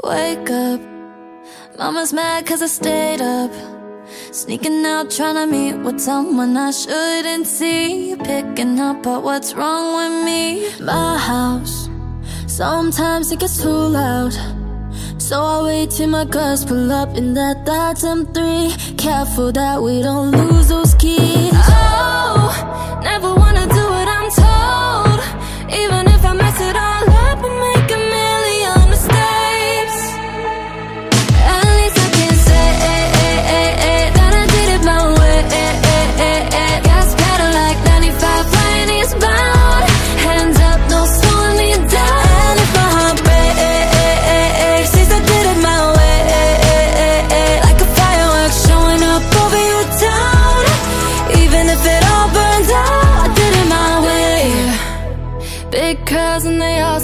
Wake up, mama's mad cause I stayed up. Sneaking out, trying to meet with someone I shouldn't see. Picking up at what's wrong with me. My house, sometimes it gets too loud. So I wait till my girls pull up in that that's M3. Careful that we don't lose those keys. Oh,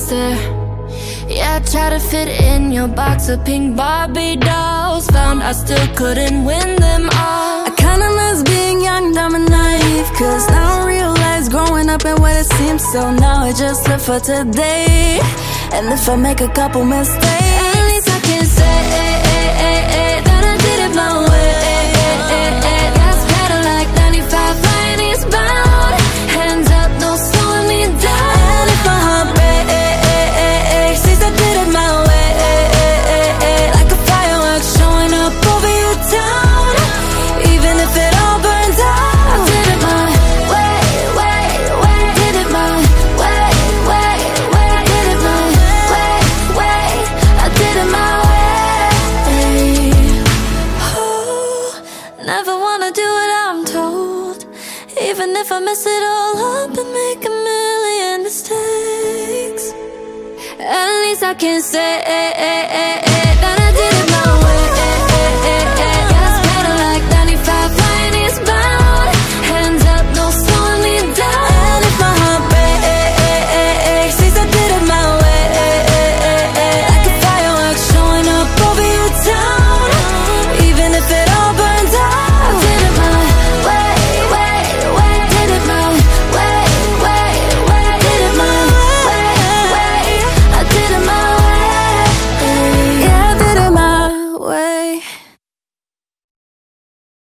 stare. Yeah, I tried to fit in your box of pink Barbie dolls. Found I still couldn't win them all. I kinda miss being young, dumb and naive Cause now I realize growing up and what it seems So now I just live for today And if I make a couple mistakes Even if I mess it all up and make a million mistakes. At least I can say